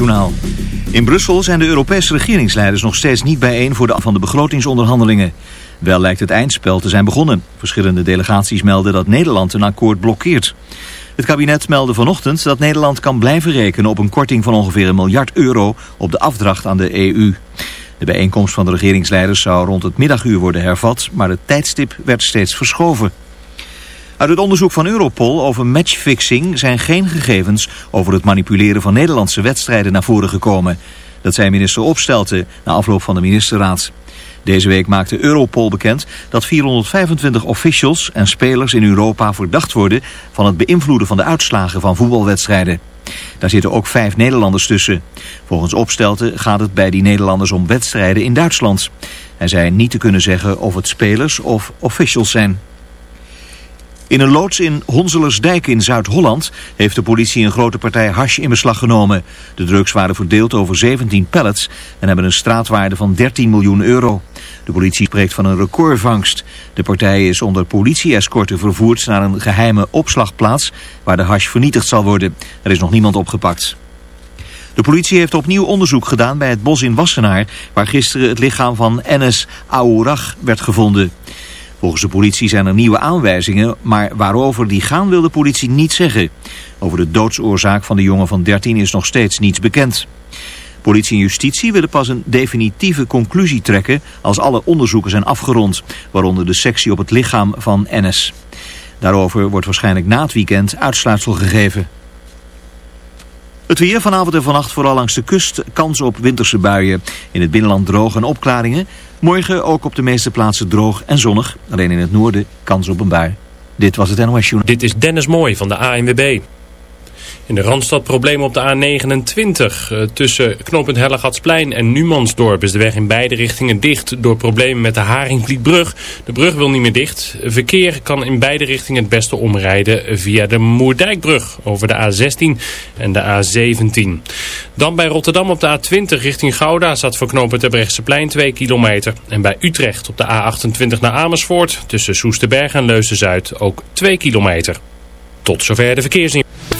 Journaal. In Brussel zijn de Europese regeringsleiders nog steeds niet bijeen voor de af van de begrotingsonderhandelingen. Wel lijkt het eindspel te zijn begonnen. Verschillende delegaties melden dat Nederland een akkoord blokkeert. Het kabinet meldde vanochtend dat Nederland kan blijven rekenen op een korting van ongeveer een miljard euro op de afdracht aan de EU. De bijeenkomst van de regeringsleiders zou rond het middaguur worden hervat, maar het tijdstip werd steeds verschoven. Uit het onderzoek van Europol over matchfixing zijn geen gegevens over het manipuleren van Nederlandse wedstrijden naar voren gekomen. Dat zei minister Opstelten na afloop van de ministerraad. Deze week maakte Europol bekend dat 425 officials en spelers in Europa verdacht worden van het beïnvloeden van de uitslagen van voetbalwedstrijden. Daar zitten ook vijf Nederlanders tussen. Volgens Opstelten gaat het bij die Nederlanders om wedstrijden in Duitsland. Hij zei niet te kunnen zeggen of het spelers of officials zijn. In een loods in Honselersdijk in Zuid-Holland heeft de politie een grote partij hash in beslag genomen. De drugs waren verdeeld over 17 pallets en hebben een straatwaarde van 13 miljoen euro. De politie spreekt van een recordvangst. De partij is onder politie-escorten vervoerd naar een geheime opslagplaats waar de hash vernietigd zal worden. Er is nog niemand opgepakt. De politie heeft opnieuw onderzoek gedaan bij het bos in Wassenaar... waar gisteren het lichaam van Enes Aourag werd gevonden. Volgens de politie zijn er nieuwe aanwijzingen, maar waarover die gaan wil de politie niet zeggen. Over de doodsoorzaak van de jongen van 13 is nog steeds niets bekend. Politie en justitie willen pas een definitieve conclusie trekken als alle onderzoeken zijn afgerond, waaronder de sectie op het lichaam van Ennis. Daarover wordt waarschijnlijk na het weekend uitsluitsel gegeven. Het weer vanavond en vannacht vooral langs de kust kans op winterse buien. In het binnenland droog en opklaringen. Morgen ook op de meeste plaatsen droog en zonnig. Alleen in het noorden kans op een bui. Dit was het NOS Journal. Dit is Dennis Mooi van de ANWB. In de Randstad problemen op de A29. Uh, tussen knooppunt Hellegatsplein en Numansdorp is de weg in beide richtingen dicht door problemen met de Haringvlietbrug. De brug wil niet meer dicht. Verkeer kan in beide richtingen het beste omrijden via de Moerdijkbrug over de A16 en de A17. Dan bij Rotterdam op de A20 richting Gouda staat voor knooppunt plein 2 kilometer. En bij Utrecht op de A28 naar Amersfoort tussen Soesterberg en Leusden-Zuid ook 2 kilometer. Tot zover de verkeersin.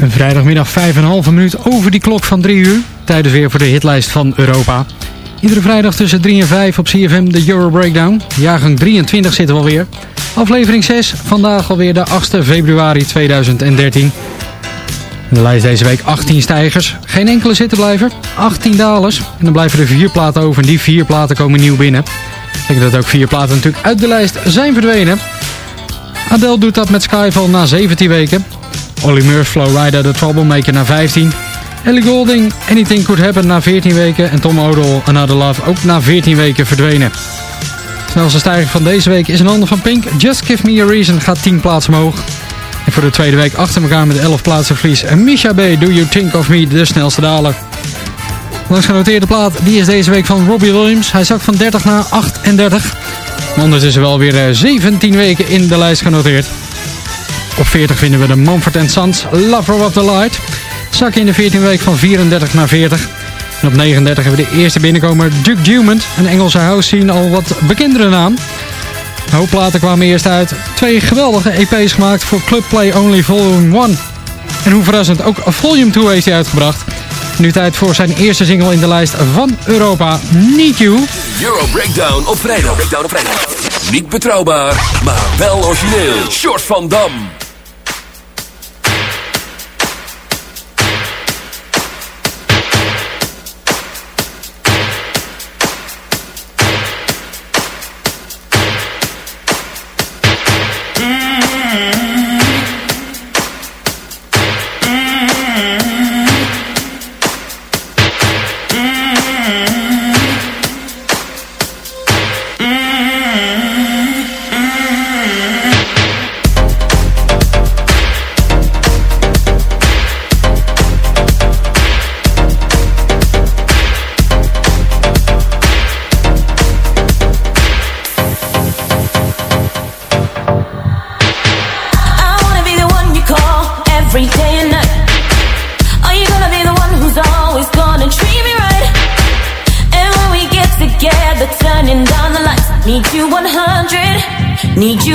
Een vrijdagmiddag 5,5 minuut over die klok van 3 uur. Tijdens weer voor de hitlijst van Europa. Iedere vrijdag tussen 3 en 5 op CFM de Euro Breakdown. Jaargang 23 zitten we alweer. Aflevering 6, vandaag alweer de 8 februari 2013. De lijst deze week 18 stijgers, geen enkele zittenblijver, 18 dalers. En dan blijven er vier platen over en die vier platen komen nieuw binnen. Dat betekent dat ook vier platen natuurlijk uit de lijst zijn verdwenen. Adele doet dat met Skyfall na 17 weken. Olly Murs, Flowrider, The Troublemaker na 15. Ellie Golding, Anything Could Happen na 14 weken. En Tom Odell, Another Love, ook na 14 weken verdwenen. Snelste stijger van deze week is een ander van Pink. Just Give Me A Reason gaat 10 plaatsen omhoog. En voor de tweede week achter elkaar met 11 plaatsen verlies. En Misha B, Do You Think Of Me, de snelste daler. Langs genoteerde plaat, die is deze week van Robbie Williams. Hij zakt van 30 naar 38. Maar ondertussen wel weer eh, 17 weken in de lijst genoteerd. Op 40 vinden we de Mumford Sons Lover of the Light. Zak in de 14 week van 34 naar 40. En op 39 hebben we de eerste binnenkomer Duke Dumont. Een Engelse house scene al wat bekendere naam. Een hoop platen kwamen eerst uit. Twee geweldige EP's gemaakt voor Club Play Only Volume 1. En hoe verrassend, ook Volume 2 heeft hij uitgebracht. Nu tijd voor zijn eerste single in de lijst van Europa, Need You. Euro Breakdown op vrijdag. Breakdown op vrijdag. Niet betrouwbaar, maar wel origineel. Short van Dam.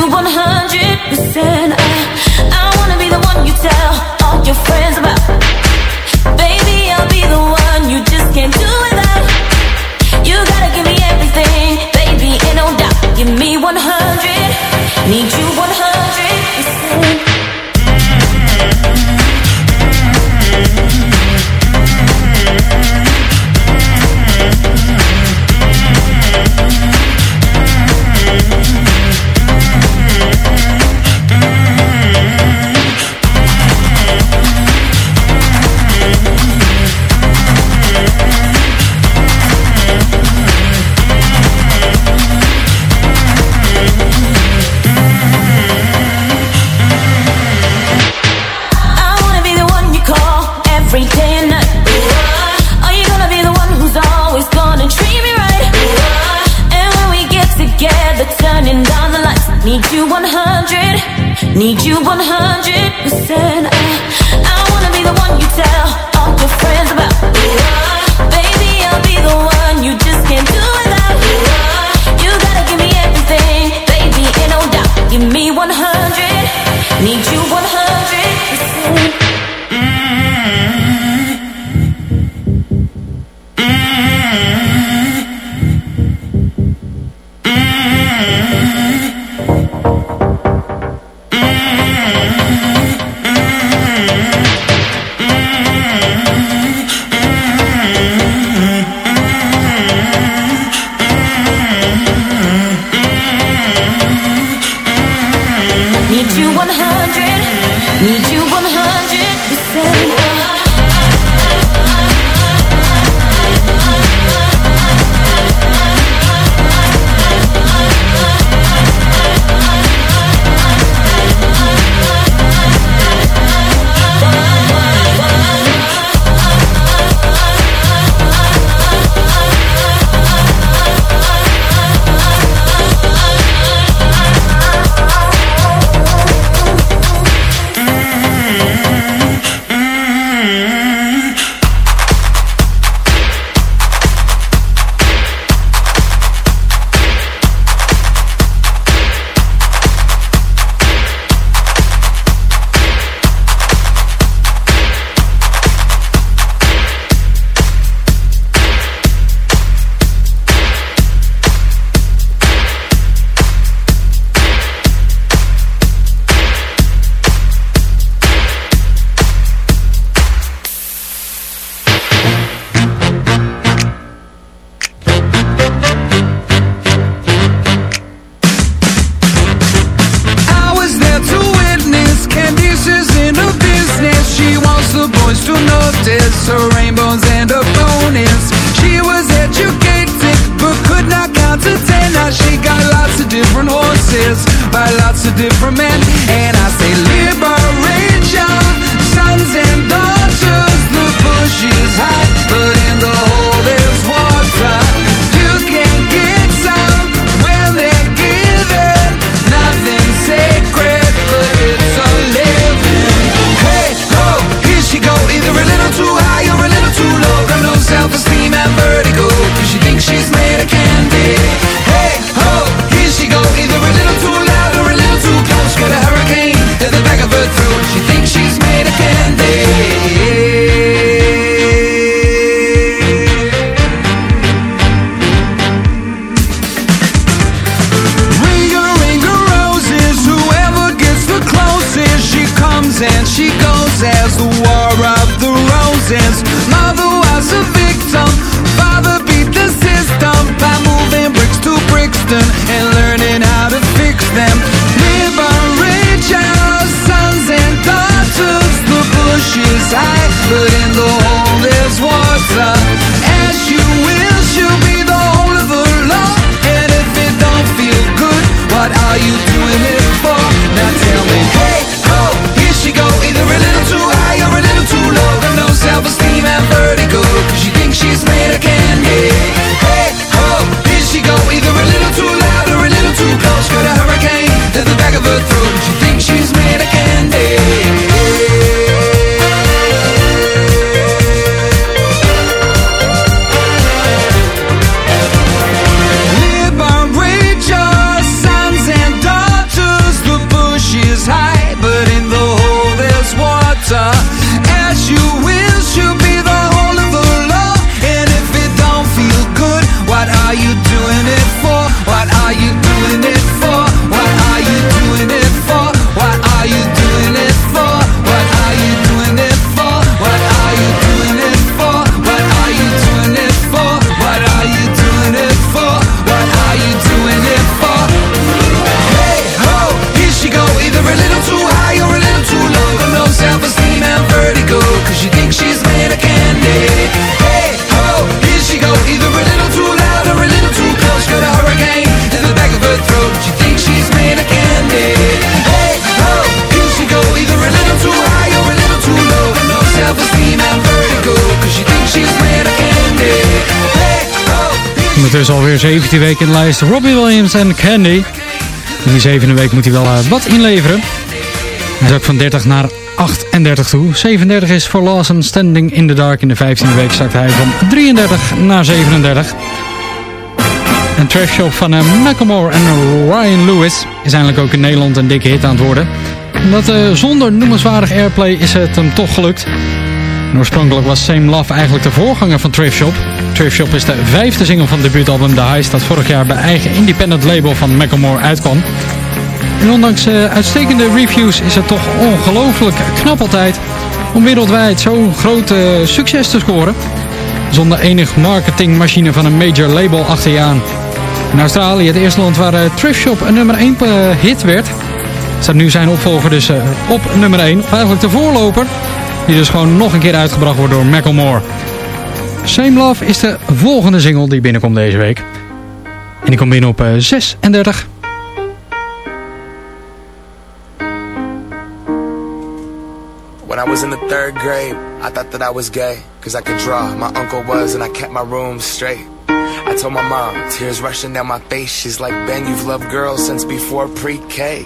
100, alweer 17 weken in de lijst. Robbie Williams en Candy. In die zevende week moet hij wel eh, wat inleveren. Hij zakt van 30 naar 38 toe. 37 is voor Lawson Standing in the Dark. In de 15e week zakt hij van 33 naar 37. Een trash shop van uh, en Ryan Lewis is eindelijk ook in Nederland een dikke hit aan het worden. Omdat eh, zonder noemenswaardig airplay is het hem toch gelukt. Oorspronkelijk was Same Love eigenlijk de voorganger van Thrift Shop. Thrift Shop is de vijfde single van het debuutalbum The Heist dat vorig jaar bij eigen independent label van Macklemore uitkwam. En ondanks eh, uitstekende reviews is het toch ongelooflijk knap altijd om wereldwijd zo'n groot eh, succes te scoren. Zonder enig marketingmachine van een major label achter je aan. In Australië, het eerste land waar eh, Thrift Shop een nummer 1 hit werd, staat nu zijn opvolger dus eh, op nummer 1. Of eigenlijk de voorloper, die dus gewoon nog een keer uitgebracht wordt door Macklemore. Same Love is de volgende single die binnenkomt deze week. En die komt binnen op eh, 36. When I was in the third grade, I thought that I was gay, cause I could draw. My uncle was, and I kept my room straight. I told my mom, tears rushing down my face. She's like, Ben, you've loved girls since before pre K.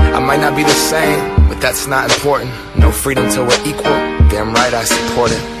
I might not be the same, but that's not important. No freedom till we're equal. Damn right I support it.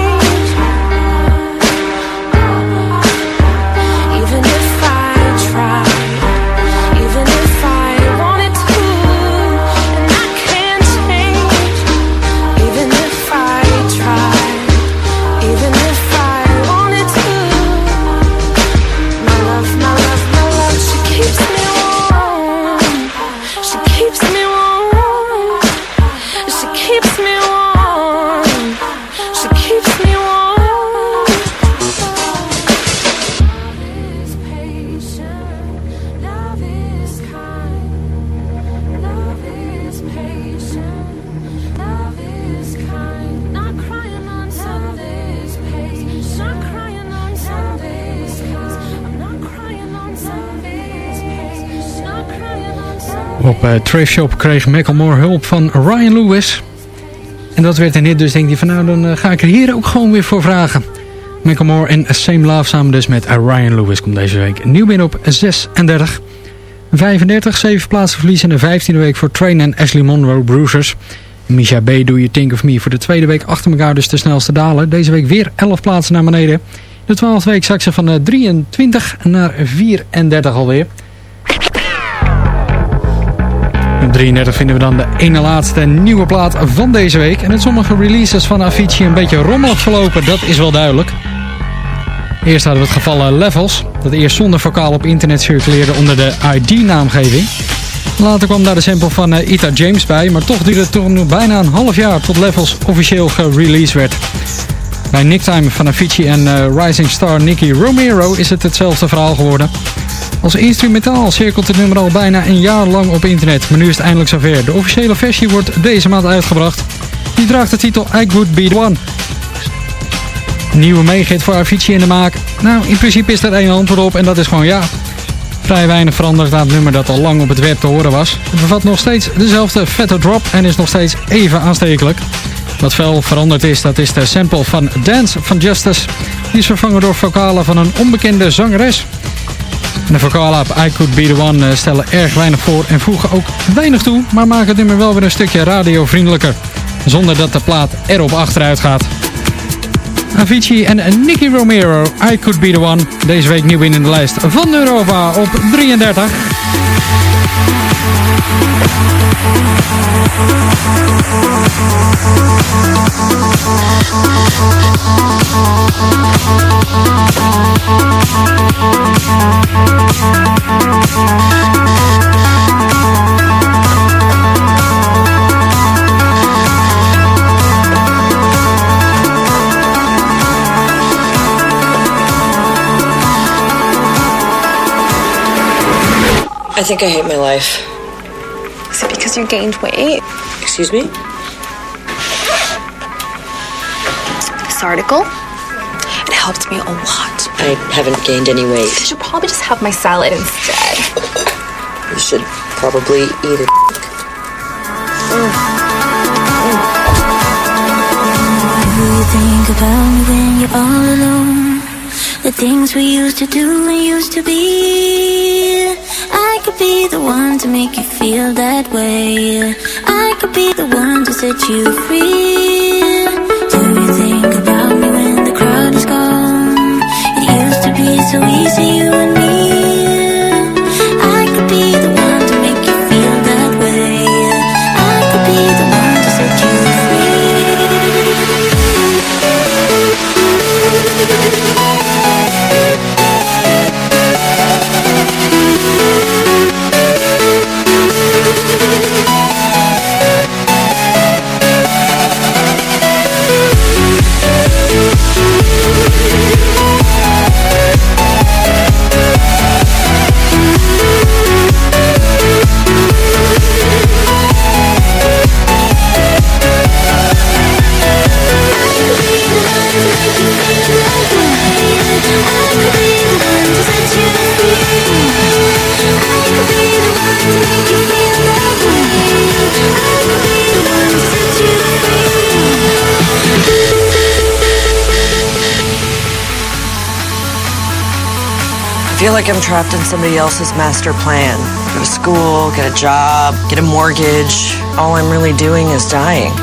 Op uh, Thrift Shop kreeg Macklemore hulp van Ryan Lewis. En dat werd een hit, dus denk hij van nou, dan eh, ga ik er hier ook gewoon weer voor vragen. Macklemore en Same Love samen dus met Ryan Lewis komt deze week nieuw binnen op 36. 35, 7 plaatsen verlies in de 15e week voor Train en Ashley Monroe Bruisers. Misha B. Do You Think of Me voor de tweede week achter elkaar dus de snelste dalen. Deze week weer 11 plaatsen naar beneden. De 12e week zak ze van eh, 23 naar 34 alweer. Op 33 vinden we dan de ene laatste nieuwe plaat van deze week. En met sommige releases van Avicii een beetje rommelig verlopen, dat is wel duidelijk. Eerst hadden we het geval eh, Levels, dat eerst zonder vocaal op internet circuleerde onder de ID-naamgeving. Later kwam daar de sample van eh, Ita James bij, maar toch duurde het toen bijna een half jaar tot Levels officieel gereleased werd. Bij Nicktime van Avicii en eh, rising star Nicky Romero is het hetzelfde verhaal geworden. Als instrumentaal cirkelt het nummer al bijna een jaar lang op internet, maar nu is het eindelijk zover. De officiële versie wordt deze maand uitgebracht. Die draagt de titel I Could Be One. Nieuwe meegit voor Avicii in de maak? Nou, in principe is daar één antwoord op en dat is gewoon ja. Vrij weinig veranderd aan het nummer dat al lang op het web te horen was. Het bevat nog steeds dezelfde vette drop en is nog steeds even aanstekelijk. Wat veel veranderd is, dat is de sample van Dance van Justice. Die is vervangen door vocalen van een onbekende zangeres. De vocalen op I Could Be The One eh, stellen erg weinig voor en voegen ook weinig toe, maar maken het nummer wel weer een stukje radiovriendelijker. Zonder dat de plaat erop achteruit gaat. Avicii en Nicky Romero, I Could Be The One. Deze week nieuw in de lijst van Europa op 33. Thank I think I hate my life. Is it because you gained weight? Excuse me? This article, it helped me a lot that. I haven't gained any weight. I should probably just have my salad instead. You should probably eat it. Mm. Do you think about me when you're all alone? The things we used to do and used to be. I could be the one to make you feel that way. I could be the one to set you free. like I'm trapped in somebody else's master plan. Go to school, get a job, get a mortgage. All I'm really doing is dying.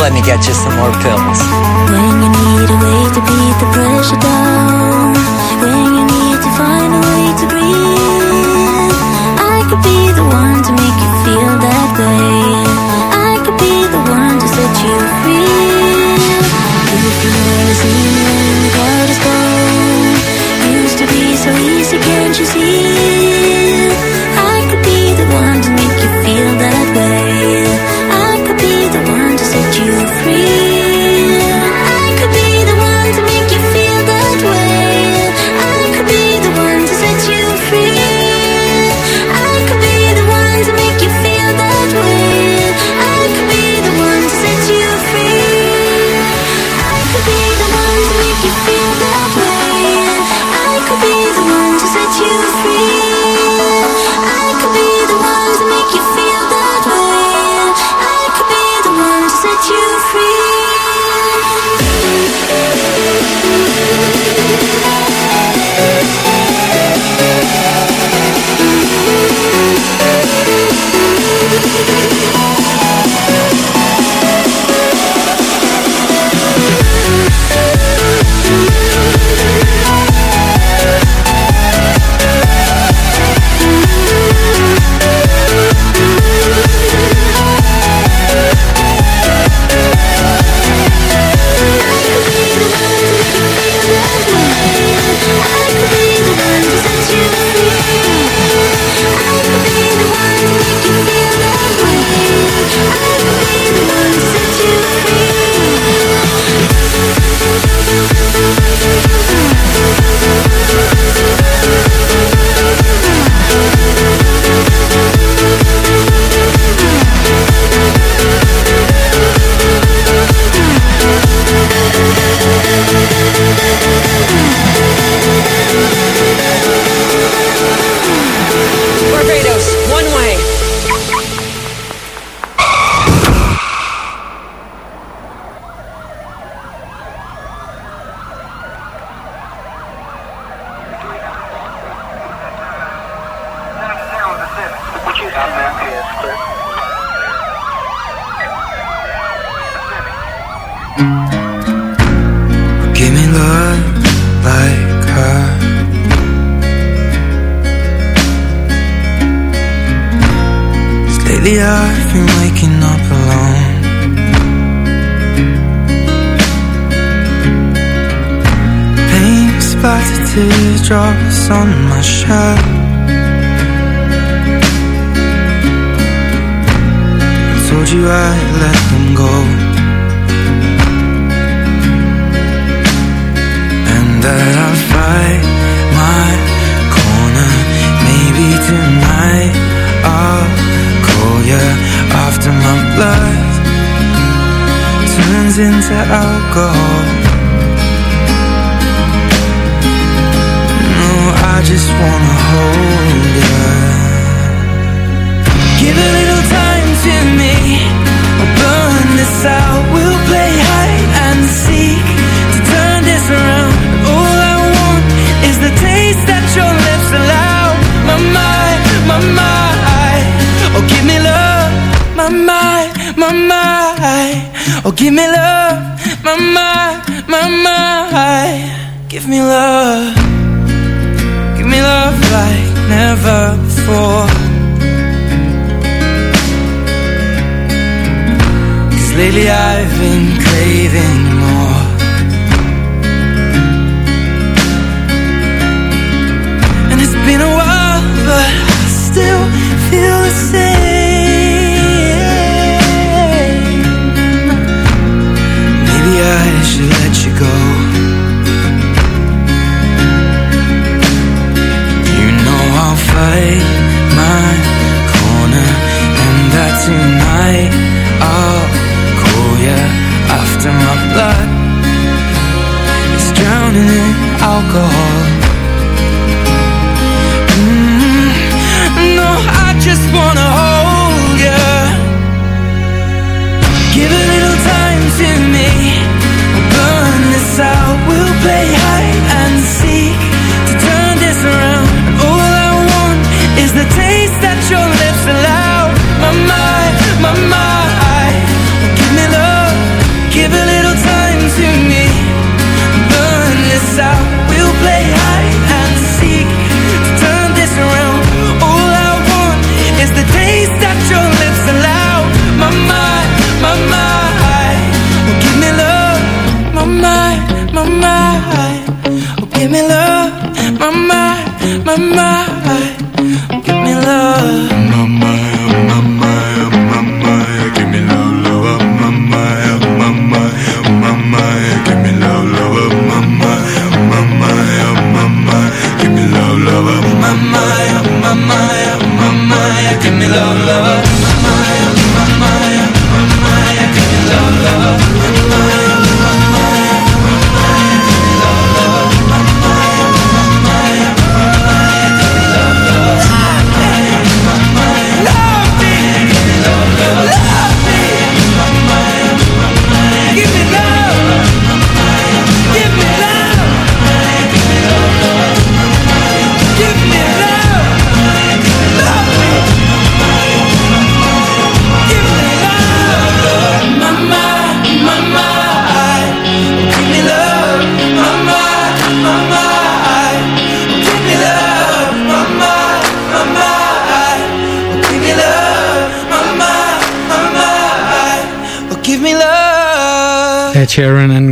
Let me get you some more pills. When you need a way to beat the pressure down. told you I let them go And that I'll fight my corner. Maybe tonight I'll call you After my blood turns into alcohol. No, I just wanna hold you Give it Oh, give me love. My my mind. Oh, give me love. My my. Give me love. Give me love like never before. Lately I've been craving blood is drowning in alcohol. Mm, no, I just wanna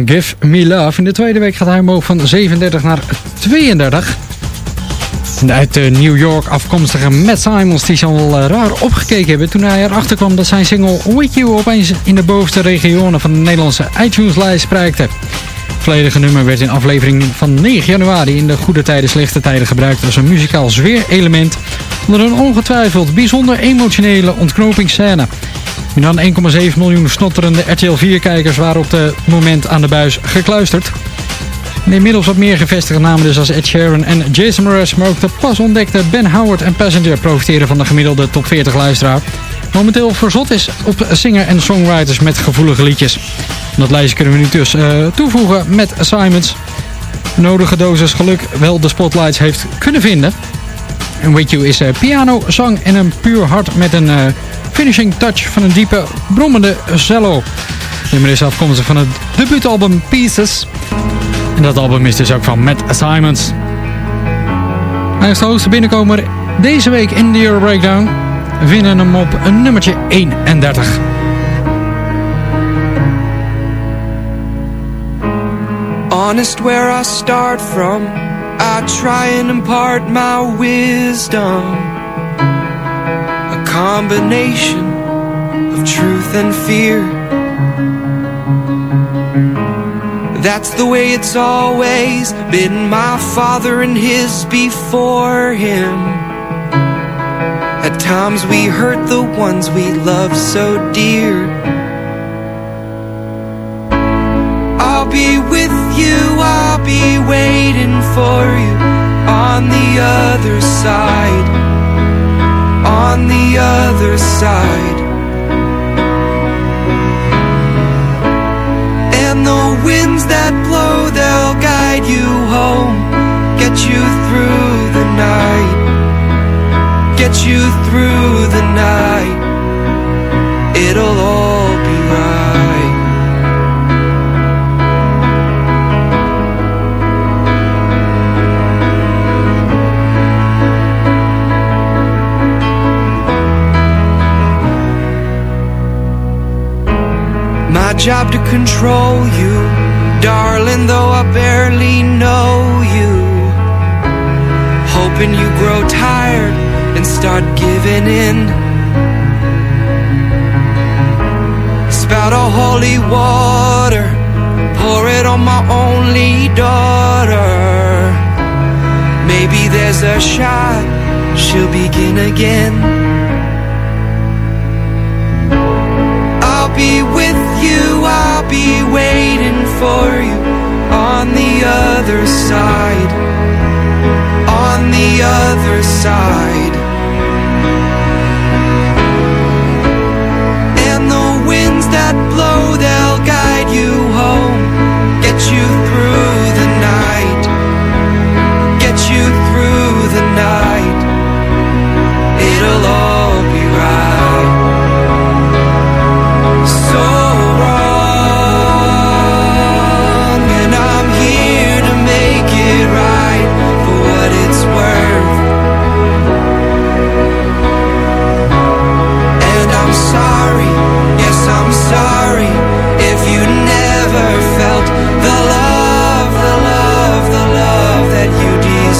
Give Me Love. In de tweede week gaat hij omhoog van 37 naar 32. En de uit New York afkomstige Matt Simons die zal al eh, raar opgekeken hebben toen hij erachter kwam dat zijn single With You opeens in de bovenste regionen van de Nederlandse iTunes-lijst prijkte. Volledige nummer werd in aflevering van 9 januari in de Goede Tijden Slechte Tijden gebruikt als een muzikaal zweerelement onder een ongetwijfeld bijzonder emotionele ontknopingsscène. Meer dan 1,7 miljoen snotterende RTL 4-kijkers waren op het moment aan de buis gekluisterd. Inmiddels wat meer gevestigde namen dus als Ed Sheeran en Jason Mraz, maar ook de pas ontdekte Ben Howard en Passenger profiteren van de gemiddelde top 40 luisteraar. Momenteel verzot is op singer en songwriters met gevoelige liedjes. Dat lijstje kunnen we nu dus eh, toevoegen met. De nodige dosis geluk wel de spotlights heeft kunnen vinden. En With You is eh, piano, zang en een puur hart met een eh, finishing touch van een diepe, brommende cello. Het nummer is afkomstig van het debuutalbum Pieces. En dat album is dus ook van Matt Simons. Hij is de hoogste binnenkomer deze week in de Euro Breakdown. We vinden hem op een nummertje 31. Honest where I start from, I try and impart my wisdom. A combination of truth and fear. That's the way it's always been my father and his before him. Sometimes we hurt the ones we love so dear. I'll be with you, I'll be waiting for you on the other side. On the other side. And the winds that blow, they'll guide you home, get you through you through the night. It'll all be right. My job to control you, darling, though I barely know you. Hoping you grow tired and start giving in. Spout a holy water, pour it on my only daughter. Maybe there's a shot she'll begin again. I'll be with you, I'll be waiting for you on the other side. On the other side.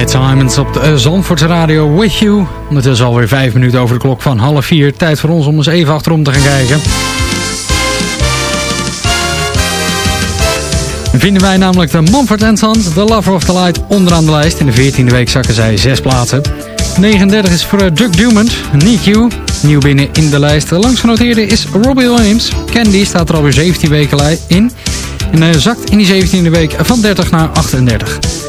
Met Simons op de Zandvoortse Radio With You. Ondertussen alweer vijf minuten over de klok van half vier. Tijd voor ons om eens even achterom te gaan kijken. vinden wij namelijk de Mumford Sons, The Lover of the Light, onderaan de lijst. In de 14e week zakken zij zes plaatsen. 39 is voor Duck Dumont, NIQ, nieuw binnen in de lijst. De langsgenoteerde is Robbie Williams. Candy staat er alweer 17 weken in. En uh, zakt in die 17e week van 30 naar 38.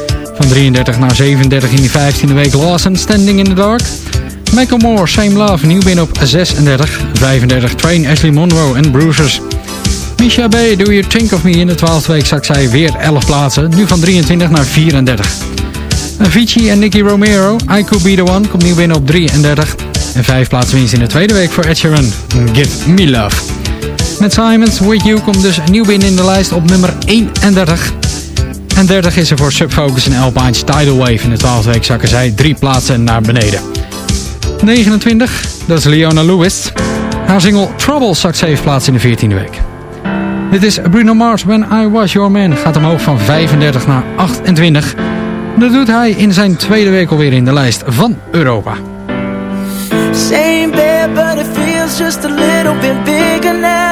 Van 33 naar 37 in die 15e week Lawson, Standing in the Dark. Michael Moore, Same Love, nieuw binnen op 36. 35 Train, Ashley Monroe en Bruisers. Misha B, Do You Think of Me? In de 12e week zakt zij weer 11 plaatsen. Nu van 23 naar 34. Avicii en Nicky Romero, I Could Be The One, komt nieuw binnen op 33. En 5 plaatsen winst in de tweede week voor Ed Sheeran, Give Me Love. Met Simons, With You komt dus nieuw binnen in de lijst op nummer 31. En 30 is er voor Subfocus en Alpine Tidal Wave. In de 12e week zakken zij 3 plaatsen naar beneden. 29, dat is Leona Lewis. Haar single Trouble zakt 7 plaatsen in de 14e week. Dit is Bruno Mars, When I Was Your Man. Gaat omhoog van 35 naar 28. Dat doet hij in zijn tweede week alweer in de lijst van Europa. Same bed, but it feels just a little bit bigger now.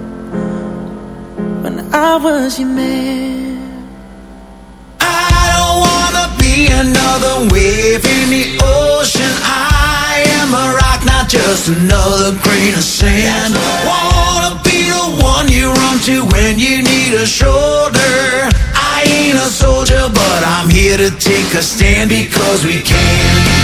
I was your man. I don't wanna be another wave in the ocean. I am a rock, not just another grain of sand. Wanna be the one you run to when you need a shoulder. I ain't a soldier, but I'm here to take a stand because we can.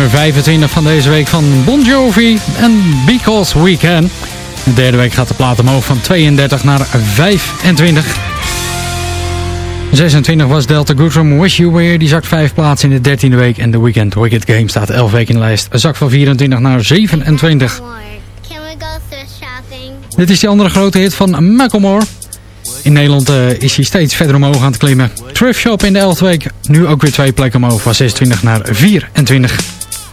Nummer 25 van deze week van Bon Jovi en Because We Can. De derde week gaat de plaat omhoog van 32 naar 25. 26 was Delta Goodrum Wish You Were. Die zakt 5 plaatsen in de 13e week. En The Weekend Wicked Game staat 11 weken in de lijst. Zak van 24 naar 27. Dit is die andere grote hit van Macklemore. In Nederland eh, is hij steeds verder omhoog aan het klimmen. Thrift Shop in de 11e week. Nu ook weer twee plekken omhoog. Van 26 naar 24.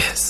Yes.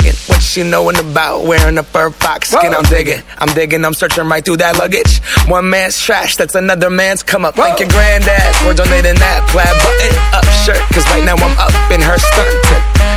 What she knowin' about wearing a fur fox skin? I'm digging, I'm digging, I'm searching right through that luggage. One man's trash, that's another man's come up. Thank your granddad for donating that plaid button up shirt. Cause right now I'm up in her skirt.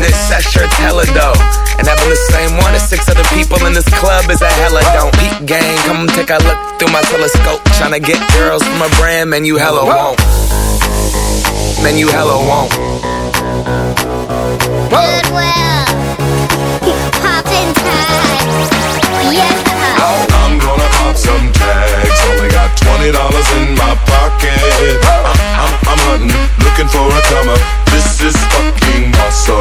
That shirt's hella dope. And having the same one as six other people in this club is a hella don't. Peep gang, come take a look through my telescope. Tryna get girls from a brand, man, you hella won't. Man, you hella won't. Goodwill. Poppin' tags. Yeah. Oh, I'm gonna pop some tags. Only got twenty dollars in my pocket. I'm, I'm, I'm hunting, looking for a come up. This is fucking awesome.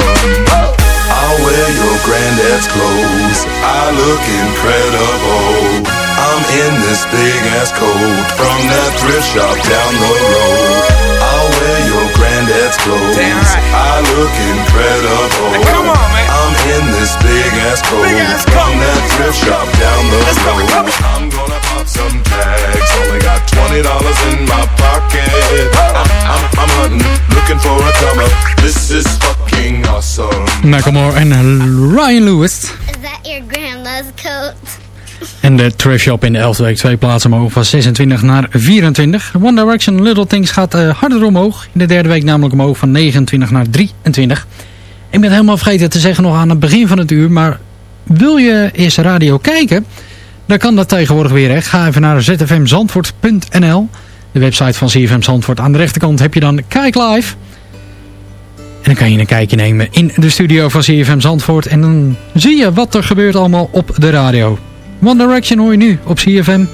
I'll wear your granddad's clothes. I look incredible. I'm in this big ass coat from that thrift shop down the road. I'll wear your granddad's clothes. I look incredible. come on, man. I'm in this big ass coat from that thrift shop down the road. I'm gonna pop some tags. Only got twenty dollars in my pocket. This is fucking awesome. Macklemore en Ryan Lewis. Is that your grandma's coat? En de Trash Shop in de 11e week twee plaatsen omhoog van 26 naar 24. One Direction Little Things gaat eh, harder omhoog. In de derde week namelijk omhoog van 29 naar 23. Ik ben helemaal vergeten te zeggen nog aan het begin van het uur. Maar wil je eerst radio kijken? Dan kan dat tegenwoordig weer. Hè. Ga even naar zfmzandvoort.nl De website van ZFM Zandvoort. Aan de rechterkant heb je dan Kijk Live. En dan kan je een kijkje nemen in de studio van ZFM Zandvoort. En dan zie je wat er gebeurt allemaal op de radio. One Direction hoor je nu op CFM.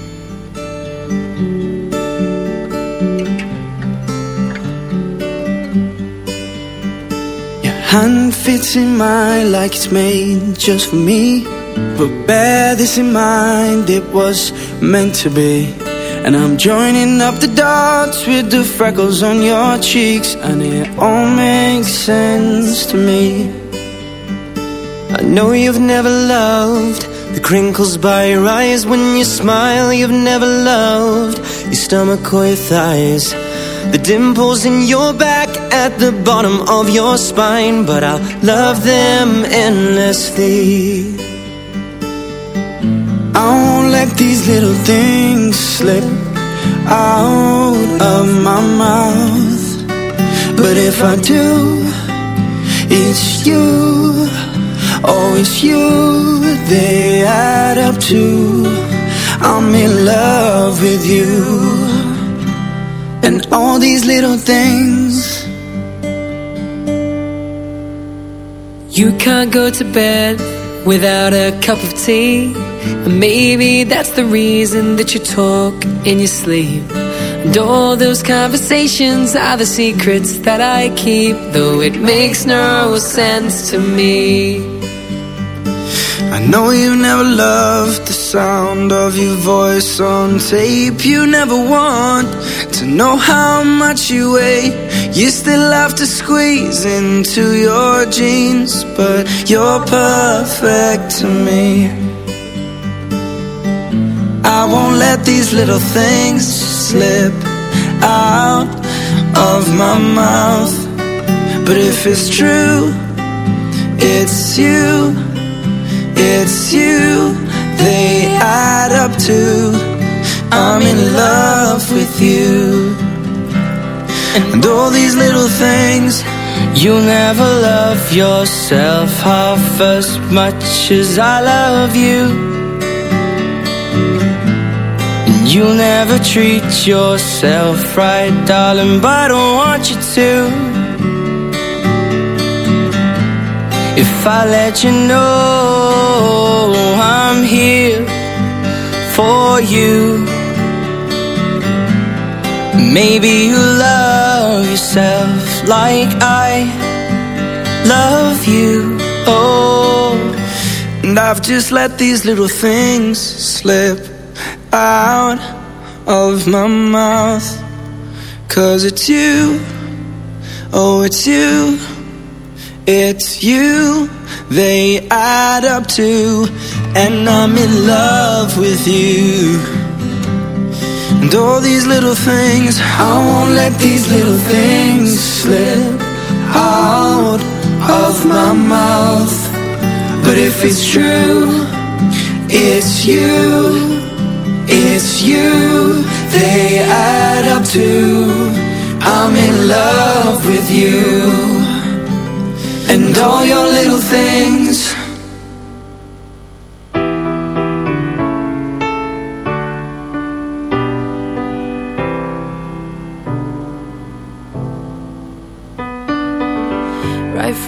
Hand in like just for me. But bear this in mind, it was meant to be. And I'm joining up the dots with the freckles on your cheeks, and it all makes sense to me. I know you've never loved the crinkles by your eyes when you smile. You've never loved your stomach or your thighs. The dimples in your back at the bottom of your spine, but I'll love them endlessly. I won't let these little things slip out of my mouth. But if I do, it's you, oh, it's you they add up to. I'm in love with you. And all these little things. You can't go to bed without a cup of tea. And maybe that's the reason that you talk in your sleep. And all those conversations are the secrets that I keep, though it makes no sense to me. I know you never loved the sound of your voice on tape. You never want to know how much you weigh. You still have to squeeze into your jeans, but you're perfect to me. I won't let these little things slip out of my mouth. But if it's true, it's you, it's you, they add up to. I'm in love with you. And all these little things, You'll never love yourself half as much as I love you. And you'll never treat yourself right, darling, but I don't want you to. If I let you know I'm here for you. Maybe you love yourself like I love you. Oh, and I've just let these little things slip out of my mouth. Cause it's you, oh, it's you, it's you, they add up to, and I'm in love with you. And all these little things, I won't let these little things slip out of my mouth. But if it's true, it's you, it's you, they add up to. I'm in love with you. And all your little things.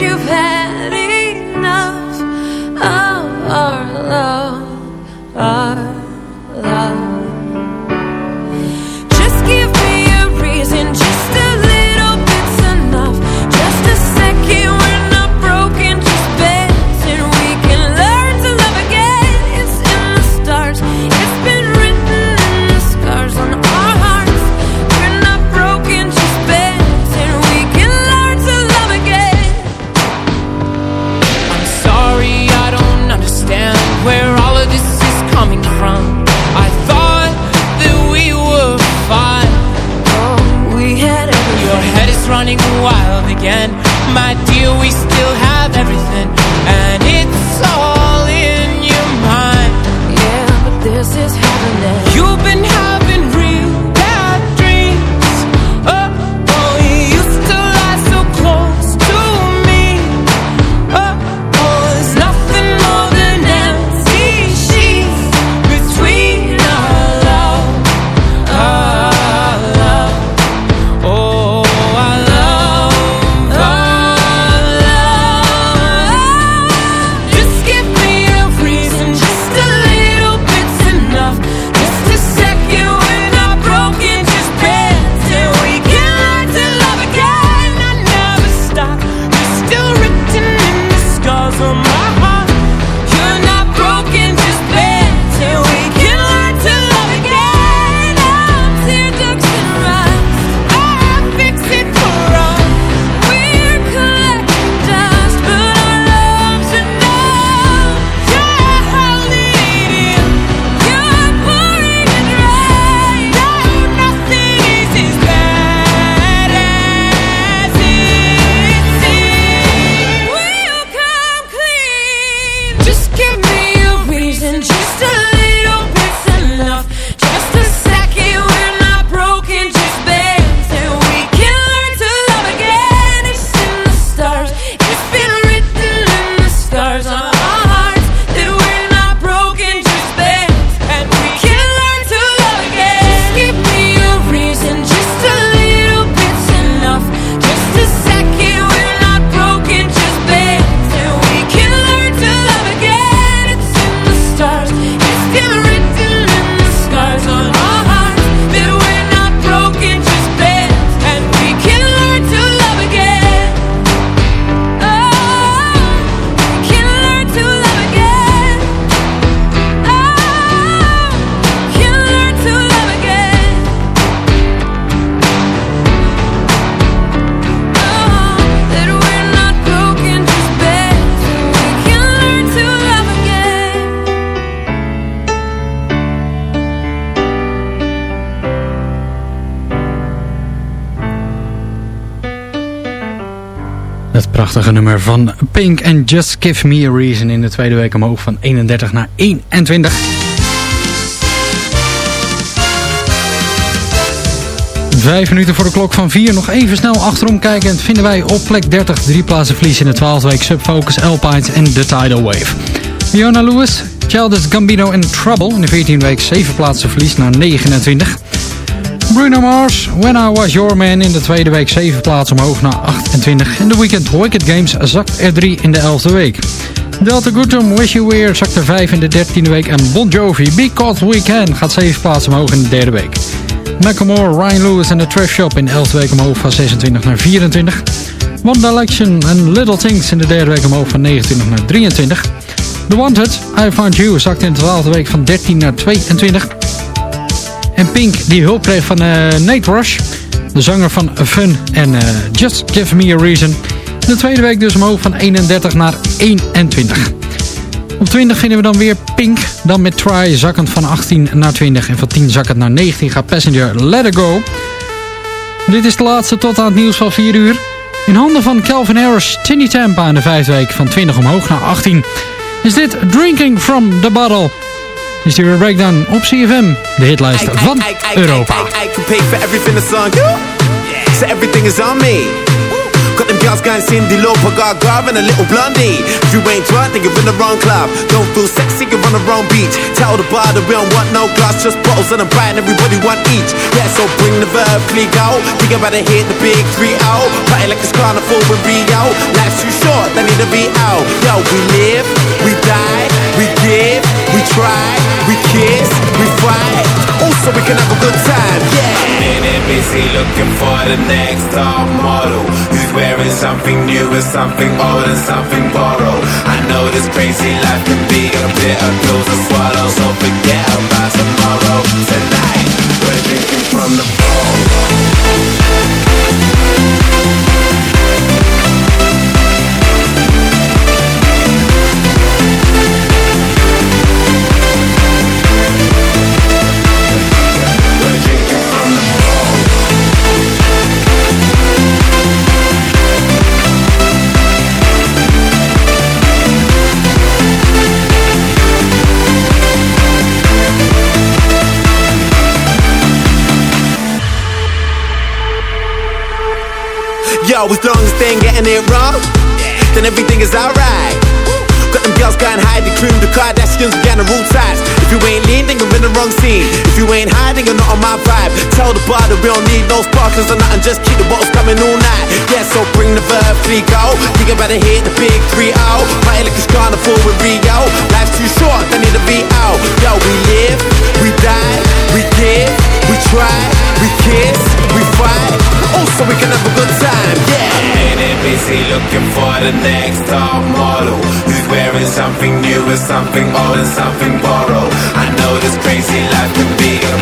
you've had prachtige nummer van Pink en Just Give Me a Reason in de tweede week omhoog van 31 naar 21. Vijf minuten voor de klok van 4. Nog even snel achterom kijken. En vinden wij op plek 30 drie plaatsen verlies in de 12e week Subfocus, Alpines en The Tidal Wave. Fiona Lewis, Childish Gambino en Trouble in de 14e week 7 plaatsen verlies naar 29. Bruno Mars, When I Was Your Man in de tweede week 7 plaatsen omhoog naar 28. En The Weekend Wicked Games zakt er 3 in de 11e week. Delta Goodrum, Wish You Were zakt er 5 in de 13e week. En Bon Jovi, Because We Can gaat 7 plaatsen omhoog in de derde week. Macklemore, Ryan Lewis en The Trash Shop in de 11e week omhoog van 26 naar 24. One Direction en Little Things in de derde week omhoog van 29 naar 23. The Wanted, I Found You zakt in de 12e week van 13 naar 22. En Pink die hulp kreeg van uh, Nate Rush, de zanger van Fun en uh, Just Give Me A Reason. De tweede week dus omhoog van 31 naar 21. Op 20 vinden we dan weer Pink, dan met Try zakkend van 18 naar 20. En van 10 zakkend naar 19 gaat Passenger Let It Go. Dit is de laatste tot aan het nieuws van 4 uur. In handen van Calvin Harris, Tinny Tampa in de vijfde week van 20 omhoog naar 18. Is dit Drinking From The Bottle. Is die weer breakdown op CFM, de hitlijst van Europa. So everything is on me. Got them girls going Cindy Lauper, Gaga and a little blondie. If you ain't drunk, then you're in the wrong club. Don't feel sexy, you're on the wrong beach. Tell the bar that we don't want no glass, just bottles and a brand, everybody want each. Yeah, so bring the verb, click out. Think about to hit the big three out. Party like it's carnival in Rio. Life's too short, they need to be out. Yo, we live, we die, we we try, we kiss, we fight. Also, we can have a good time, yeah. Minute busy looking for the next top model Who's wearing something new and something old and something borrowed I know this crazy life can be a bitter pill to swallow So forget about tomorrow Tonight, we're drinking from the bowl Yo, as long as they ain't getting it wrong, then everything is alright. Got them girls going high, the cream, the Kardashians, began the rule ties. If you ain't lean, then you're in the wrong scene. If you ain't hiding, you're not on my vibe. Tell the bar that we don't need no sparklers or nothing, just keep the bottles coming all night. Yeah, so bring the verb, three go. Think about to hit the big three out. Party like it's carnival with Rio. Life's too short, they need to be out. Yo, we live, we die, we give, we try, we kiss, we fight. Also, we can have a good time, yeah. I'm Minute busy looking for the next top model Who's wearing something new and something old and something borrowed I know this crazy life can be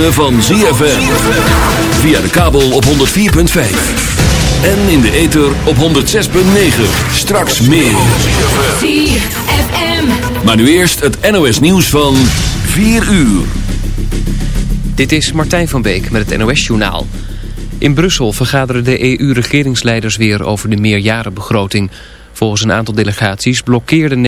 ritme van ZFM. Via de kabel op 104.5. En in de ether op 106.9. Straks meer. ZFM. Maar nu eerst het NOS nieuws van 4 uur. Dit is Martijn van Beek met het NOS-journaal. In Brussel vergaderen de EU-regeringsleiders weer over de meerjarenbegroting. Volgens een aantal delegaties blokkeerde